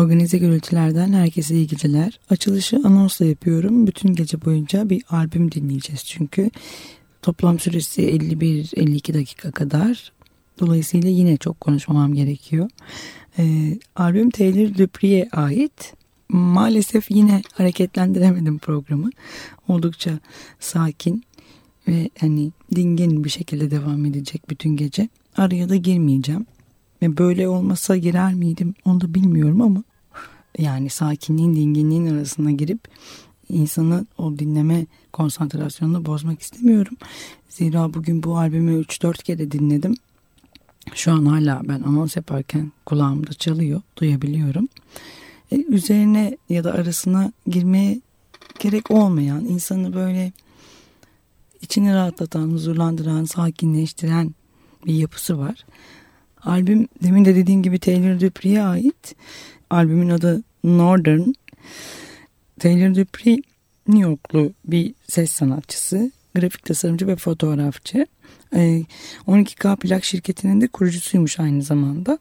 Organize gürültülerden herkese iyi geceler. Açılışı anonsla yapıyorum. Bütün gece boyunca bir albüm dinleyeceğiz çünkü. Toplam süresi 51-52 dakika kadar. Dolayısıyla yine çok konuşmamam gerekiyor. Ee, albüm Taylor Dupree'ye ait. Maalesef yine hareketlendiremedim programı. Oldukça sakin ve hani dingin bir şekilde devam edecek bütün gece. Araya da girmeyeceğim. Ve böyle olmasa girer miydim onu da bilmiyorum ama yani sakinliğin dinginliğin arasına girip insanı o dinleme konsantrasyonunu bozmak istemiyorum. Zira bugün bu albümü 3-4 kere dinledim. Şu an hala ben anons yaparken kulağımda çalıyor, duyabiliyorum. E, üzerine ya da arasına girmeye gerek olmayan, insanı böyle içini rahatlatan, huzurlandıran, sakinleştiren bir yapısı var. Albüm demin de dediğim gibi Taylor Dupree'ye ait. Albümün adı Northern. Taylor Dupree New Yorklu bir ses sanatçısı, grafik tasarımcı ve fotoğrafçı. 12K ee, plak şirketinin de kurucusuymuş aynı zamanda.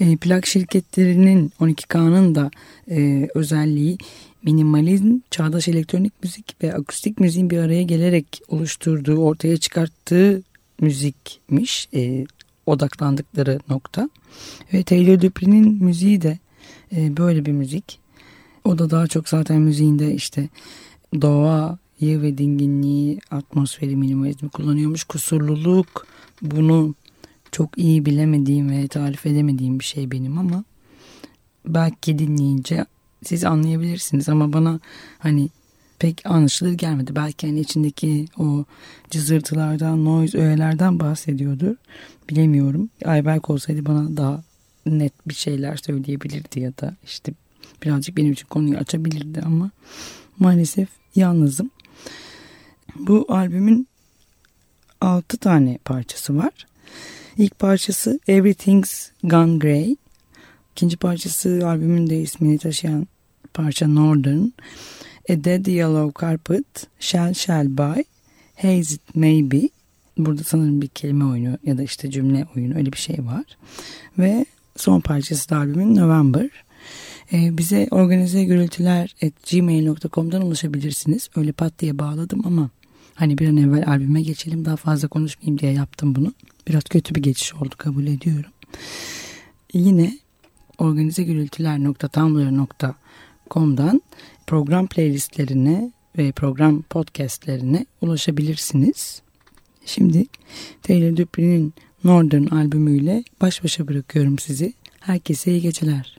Ee, plak şirketlerinin 12K'nın da e, özelliği minimalizm, çağdaş elektronik müzik ve akustik müziğin bir araya gelerek oluşturduğu, ortaya çıkarttığı müzikmiş. E, odaklandıkları nokta. Ve Taylor Dupree'nin müziği de e, böyle bir müzik. O da daha çok zaten müziğinde işte doğayı ve dinginliği, atmosferi, minimalizmi kullanıyormuş. Kusurluluk bunu çok iyi bilemediğim ve tarif edemediğim bir şey benim ama belki dinleyince siz anlayabilirsiniz ama bana hani pek anlaşılır gelmedi. Belki hani içindeki o cızırtılardan, noise öğelerden bahsediyordur. Bilemiyorum. Ayberk olsaydı bana daha net bir şeyler söyleyebilirdi ya da işte birazcık benim için konuyu açabilirdi ama maalesef yalnızım. Bu albümün 6 tane parçası var. İlk parçası Everything's Gone Grey. İkinci parçası albümün de ismini taşıyan parça Northern. A Dead Yellow Carpet, Shall Shall Buy, Haze It Maybe. Burada sanırım bir kelime oyunu ya da işte cümle oyunu öyle bir şey var. Ve son parçası da albümün November. Ee, bize organize gürültüler gmail.com'dan ulaşabilirsiniz. Öyle pat diye bağladım ama hani bir an evvel albüme geçelim daha fazla konuşmayayım diye yaptım bunu. Biraz kötü bir geçiş oldu kabul ediyorum. Yine organizegürültüler.tumblr.com'dan program playlistlerine ve program podcastlerine ulaşabilirsiniz. Şimdi Taylor Dupree'nin Northern albümüyle baş başa bırakıyorum sizi. Herkese iyi geceler.